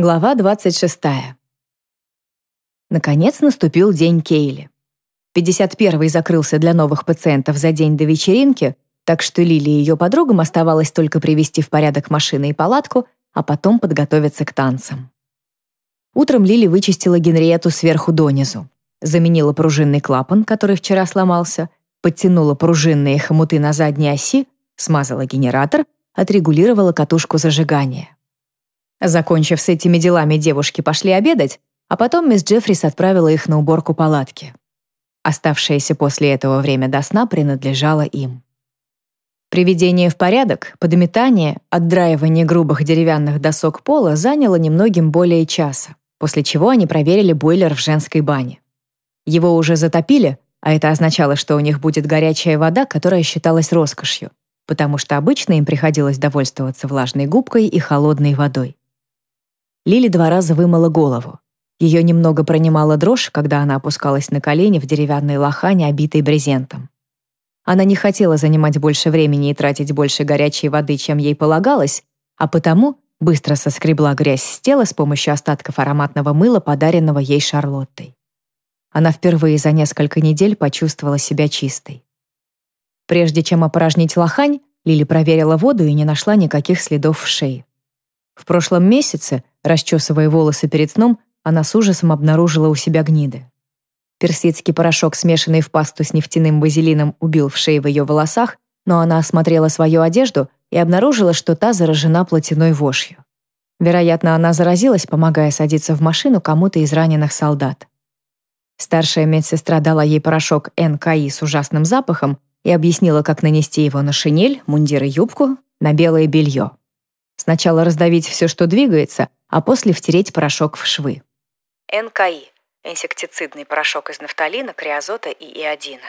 Глава 26. Наконец наступил день Кейли. 51-й закрылся для новых пациентов за день до вечеринки, так что Лили и ее подругам оставалось только привести в порядок машины и палатку, а потом подготовиться к танцам. Утром Лили вычистила Генриету сверху донизу, заменила пружинный клапан, который вчера сломался, подтянула пружинные хомуты на задней оси, смазала генератор, отрегулировала катушку зажигания. Закончив с этими делами, девушки пошли обедать, а потом мисс Джеффрис отправила их на уборку палатки. Оставшееся после этого время до сна принадлежало им. Приведение в порядок, подметание, отдраивание грубых деревянных досок пола заняло немногим более часа, после чего они проверили бойлер в женской бане. Его уже затопили, а это означало, что у них будет горячая вода, которая считалась роскошью, потому что обычно им приходилось довольствоваться влажной губкой и холодной водой. Лили два раза вымыла голову. Ее немного пронимала дрожь, когда она опускалась на колени в деревянной лохане, обитой брезентом. Она не хотела занимать больше времени и тратить больше горячей воды, чем ей полагалось, а потому быстро соскребла грязь с тела с помощью остатков ароматного мыла, подаренного ей Шарлоттой. Она впервые за несколько недель почувствовала себя чистой. Прежде чем опорожнить лохань, Лили проверила воду и не нашла никаких следов в шее. В прошлом месяце, расчесывая волосы перед сном, она с ужасом обнаружила у себя гниды. Персидский порошок, смешанный в пасту с нефтяным базилином, убил в шее в ее волосах, но она осмотрела свою одежду и обнаружила, что та заражена плотяной вошью. Вероятно, она заразилась, помогая садиться в машину кому-то из раненых солдат. Старшая медсестра дала ей порошок НКИ с ужасным запахом и объяснила, как нанести его на шинель, мундир и юбку, на белое белье. Сначала раздавить все, что двигается, а после втереть порошок в швы. НКИ – инсектицидный порошок из нафталина, криозота и иодина.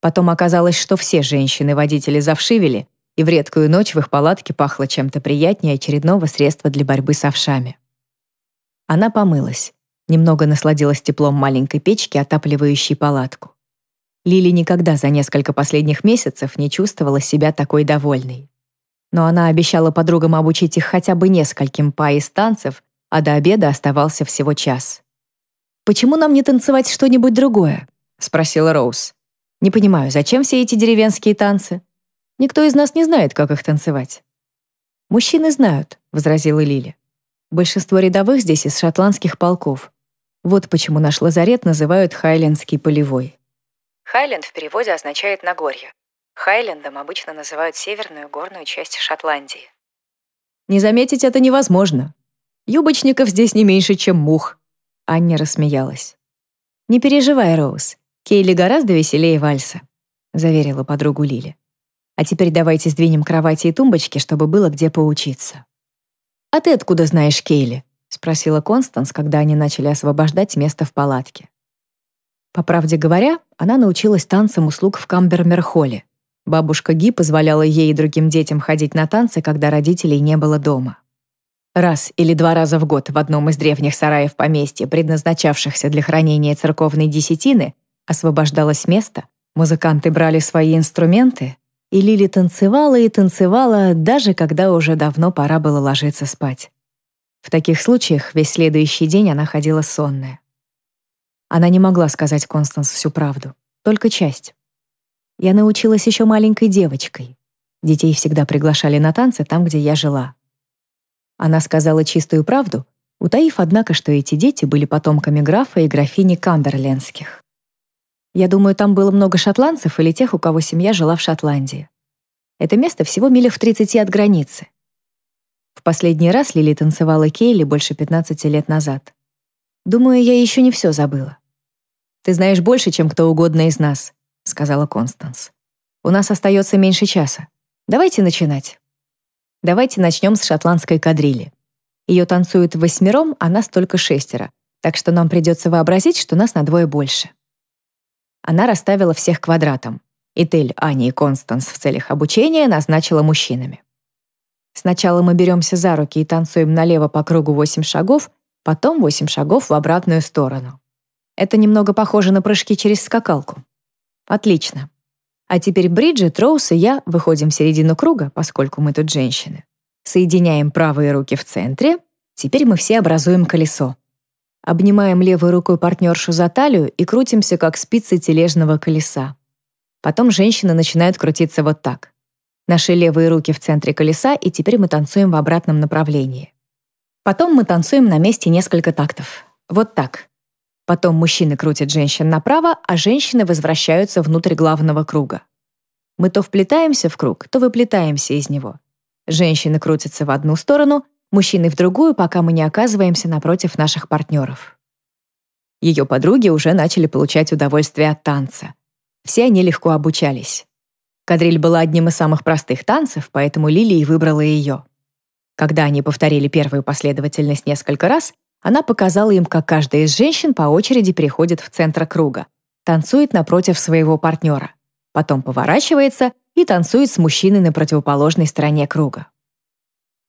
Потом оказалось, что все женщины-водители завшивели, и в редкую ночь в их палатке пахло чем-то приятнее очередного средства для борьбы с овшами. Она помылась, немного насладилась теплом маленькой печки, отапливающей палатку. Лили никогда за несколько последних месяцев не чувствовала себя такой довольной но она обещала подругам обучить их хотя бы нескольким па из танцев, а до обеда оставался всего час. «Почему нам не танцевать что-нибудь другое?» — спросила Роуз. «Не понимаю, зачем все эти деревенские танцы? Никто из нас не знает, как их танцевать». «Мужчины знают», — возразила Лили. «Большинство рядовых здесь из шотландских полков. Вот почему наш лазарет называют Хайлендский полевой». Хайленд в переводе означает «Нагорье». Хайлендом обычно называют северную горную часть Шотландии. Не заметить это невозможно. Юбочников здесь не меньше, чем мух. Анне рассмеялась. Не переживай, Роуз. Кейли гораздо веселее вальса, заверила подругу Лили. А теперь давайте сдвинем кровати и тумбочки, чтобы было где поучиться. А ты откуда знаешь Кейли? спросила Констанс, когда они начали освобождать место в палатке. По правде говоря, она научилась танцам услуг в Камбермер-холле, Бабушка Ги позволяла ей и другим детям ходить на танцы, когда родителей не было дома. Раз или два раза в год в одном из древних сараев поместья, предназначавшихся для хранения церковной десятины, освобождалось место, музыканты брали свои инструменты, и Лили танцевала и танцевала, даже когда уже давно пора было ложиться спать. В таких случаях весь следующий день она ходила сонная. Она не могла сказать Констанс всю правду, только часть. Я научилась еще маленькой девочкой. Детей всегда приглашали на танцы там, где я жила. Она сказала чистую правду, утаив, однако, что эти дети были потомками графа и графини Камберлендских. Я думаю, там было много шотландцев или тех, у кого семья жила в Шотландии. Это место всего милях в 30 от границы. В последний раз Лили танцевала Кейли больше 15 лет назад. Думаю, я еще не все забыла. Ты знаешь больше, чем кто угодно из нас. — сказала Констанс. «У нас остается меньше часа. Давайте начинать. Давайте начнем с шотландской кадрили. Ее танцуют восьмером, а нас только шестеро, так что нам придется вообразить, что нас на двое больше». Она расставила всех квадратом. И Тель, Аня и Констанс в целях обучения назначила мужчинами. Сначала мы беремся за руки и танцуем налево по кругу восемь шагов, потом восемь шагов в обратную сторону. Это немного похоже на прыжки через скакалку. Отлично. А теперь Бриджит, Роуз и я выходим в середину круга, поскольку мы тут женщины. Соединяем правые руки в центре Теперь мы все образуем колесо. Обнимаем левой рукой партнершу за талию и крутимся, как спицы тележного колеса. Потом женщины начинают крутиться вот так. Наши левые руки в центре колеса, и теперь мы танцуем в обратном направлении. Потом мы танцуем на месте несколько тактов. Вот так. Потом мужчины крутят женщин направо, а женщины возвращаются внутрь главного круга. Мы то вплетаемся в круг, то выплетаемся из него. Женщины крутятся в одну сторону, мужчины в другую, пока мы не оказываемся напротив наших партнеров. Ее подруги уже начали получать удовольствие от танца. Все они легко обучались. Кадриль была одним из самых простых танцев, поэтому Лилия выбрала ее. Когда они повторили первую последовательность несколько раз, она показала им, как каждая из женщин по очереди переходит в центр круга, танцует напротив своего партнера, потом поворачивается и танцует с мужчиной на противоположной стороне круга.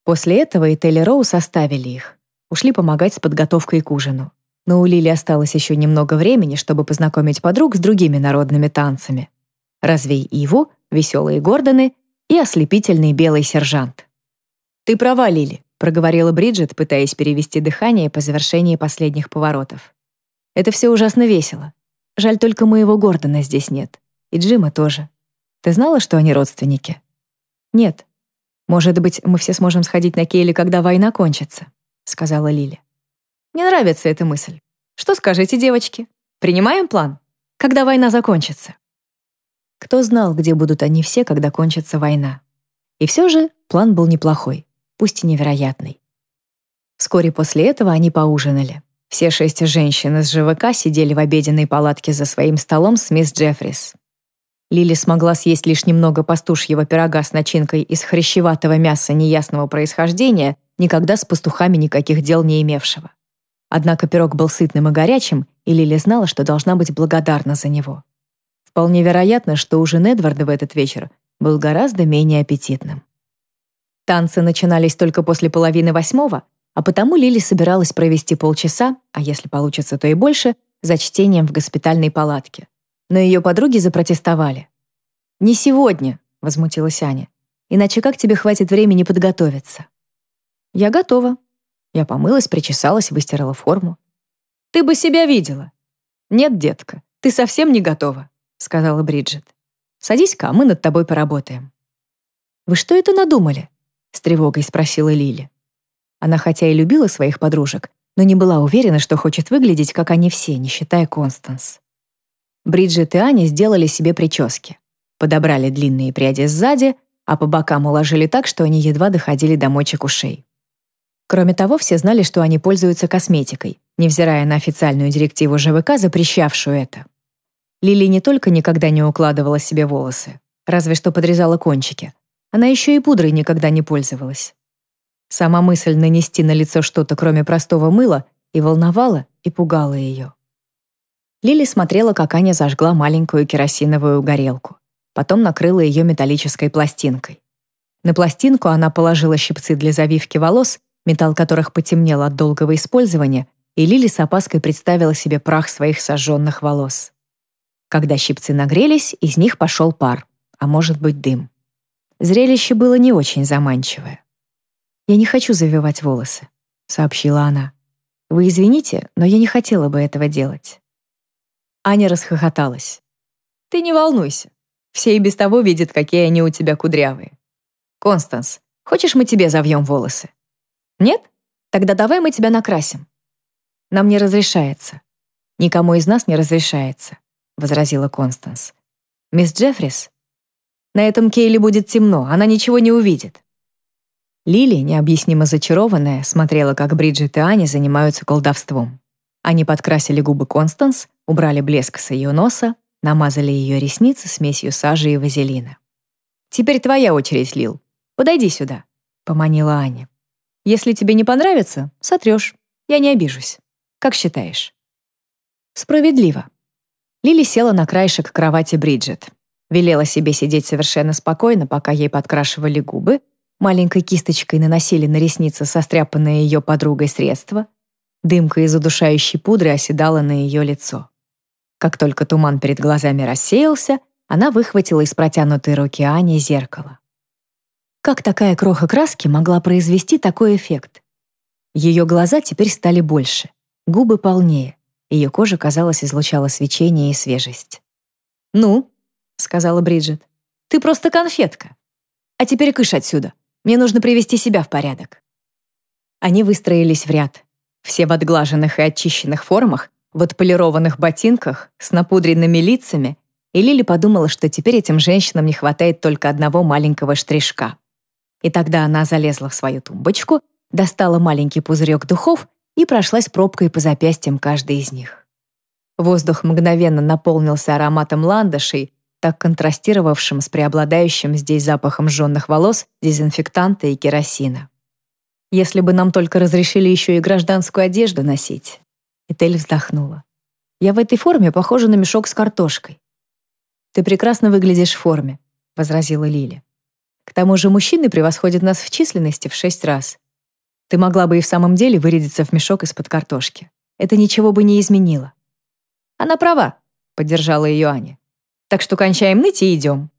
После этого и Телли Роу составили их. Ушли помогать с подготовкой к ужину. Но у Лили осталось еще немного времени, чтобы познакомить подруг с другими народными танцами. Развей Иву, веселые Гордоны и ослепительный белый сержант. «Ты права, Лили», — проговорила Бриджит, пытаясь перевести дыхание по завершении последних поворотов. «Это все ужасно весело. Жаль, только моего Гордона здесь нет. И Джима тоже. Ты знала, что они родственники?» «Нет. Может быть, мы все сможем сходить на Кейли, когда война кончится», — сказала Лили. «Мне нравится эта мысль. Что скажете, девочки? Принимаем план? Когда война закончится?» Кто знал, где будут они все, когда кончится война. И все же план был неплохой, пусть и невероятный. Вскоре после этого они поужинали. Все шесть женщин из ЖВК сидели в обеденной палатке за своим столом с мисс Джеффрис. Лили смогла съесть лишь немного пастушьего пирога с начинкой из хрящеватого мяса неясного происхождения, никогда с пастухами никаких дел не имевшего. Однако пирог был сытным и горячим, и Лили знала, что должна быть благодарна за него. Вполне вероятно, что ужин Эдварда в этот вечер был гораздо менее аппетитным. Танцы начинались только после половины восьмого, а потому Лили собиралась провести полчаса, а если получится, то и больше, за чтением в госпитальной палатке. Но ее подруги запротестовали. «Не сегодня», — возмутилась Аня. «Иначе как тебе хватит времени подготовиться?» «Я готова». Я помылась, причесалась, выстирала форму. «Ты бы себя видела». «Нет, детка, ты совсем не готова сказала Бриджит. «Садись-ка, мы над тобой поработаем». «Вы что это надумали?» — с тревогой спросила Лили. Она хотя и любила своих подружек, но не была уверена, что хочет выглядеть, как они все, не считая Констанс. Бриджит и Аня сделали себе прически. Подобрали длинные пряди сзади, а по бокам уложили так, что они едва доходили до мочек ушей. Кроме того, все знали, что они пользуются косметикой, невзирая на официальную директиву ЖВК, запрещавшую это. Лили не только никогда не укладывала себе волосы, разве что подрезала кончики. Она еще и пудрой никогда не пользовалась. Сама мысль нанести на лицо что-то, кроме простого мыла, и волновала, и пугала ее. Лили смотрела, как Аня зажгла маленькую керосиновую горелку. Потом накрыла ее металлической пластинкой. На пластинку она положила щипцы для завивки волос, металл которых потемнел от долгого использования, и Лили с опаской представила себе прах своих сожженных волос. Когда щипцы нагрелись, из них пошел пар, а может быть дым. Зрелище было не очень заманчивое. «Я не хочу завивать волосы», — сообщила она. «Вы извините, но я не хотела бы этого делать». Аня расхохоталась. «Ты не волнуйся. Все и без того видят, какие они у тебя кудрявые. Констанс, хочешь, мы тебе завьем волосы? Нет? Тогда давай мы тебя накрасим. Нам не разрешается. Никому из нас не разрешается. — возразила Констанс. «Мисс Джеффрис? На этом Кейли будет темно, она ничего не увидит». Лили, необъяснимо зачарованная, смотрела, как Бриджит и Аня занимаются колдовством. Они подкрасили губы Констанс, убрали блеск с ее носа, намазали ее ресницы смесью сажи и вазелина. «Теперь твоя очередь, Лил. Подойди сюда», — поманила Аня. «Если тебе не понравится, сотрешь. Я не обижусь. Как считаешь?» «Справедливо», Лили села на краешек кровати Бриджит. Велела себе сидеть совершенно спокойно, пока ей подкрашивали губы, маленькой кисточкой наносили на ресницы состряпанное ее подругой средство, дымка из удушающей пудры оседала на ее лицо. Как только туман перед глазами рассеялся, она выхватила из протянутой руки Ани зеркало. Как такая кроха краски могла произвести такой эффект? Ее глаза теперь стали больше, губы полнее, ее кожа, казалось, излучала свечение и свежесть. «Ну», — сказала Бриджит, — «ты просто конфетка. А теперь кыш отсюда. Мне нужно привести себя в порядок». Они выстроились в ряд, все в отглаженных и очищенных формах, в отполированных ботинках, с напудренными лицами, и Лили подумала, что теперь этим женщинам не хватает только одного маленького штришка. И тогда она залезла в свою тумбочку, достала маленький пузырек духов и прошлась пробкой по запястьям каждой из них. Воздух мгновенно наполнился ароматом ландышей, так контрастировавшим с преобладающим здесь запахом жженных волос, дезинфектанта и керосина. Если бы нам только разрешили еще и гражданскую одежду носить. Этель вздохнула. Я в этой форме похожа на мешок с картошкой. Ты прекрасно выглядишь в форме, возразила Лили. К тому же мужчины превосходят нас в численности в шесть раз. Ты могла бы и в самом деле вырядиться в мешок из-под картошки. Это ничего бы не изменило. Она права, поддержала ее Аня. Так что кончаем ныть и идем.